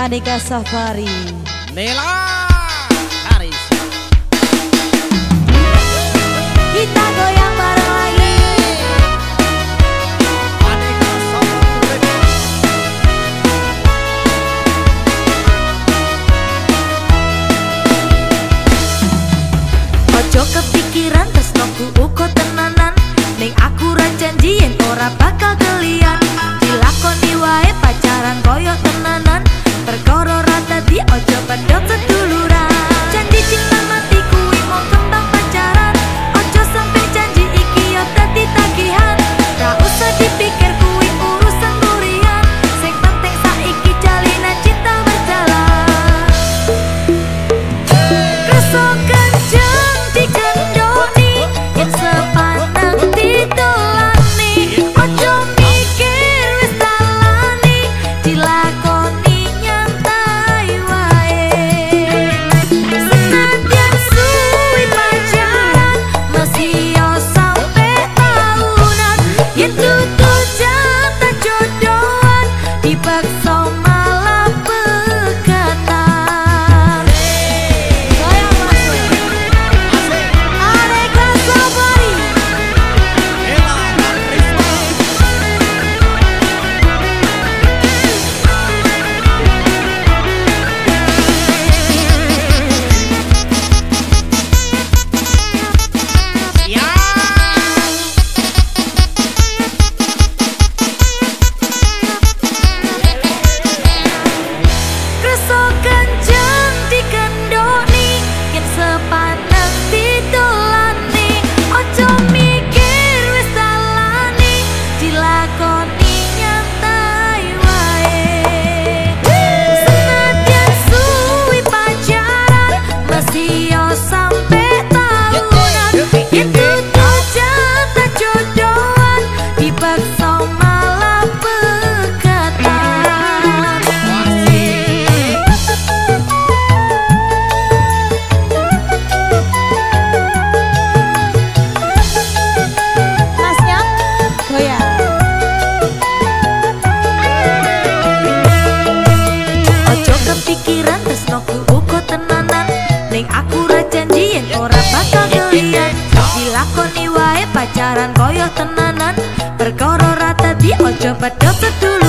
Andika Safari. Nela Haris. Kita goyang bareng. Lagi Andika Safari Ojo kepikiran tes tresnoku uko tenanan. Neng aku ra janjien ora bakal Yang tutup koyo tenanan. Perkara ratati ojo padha peduli.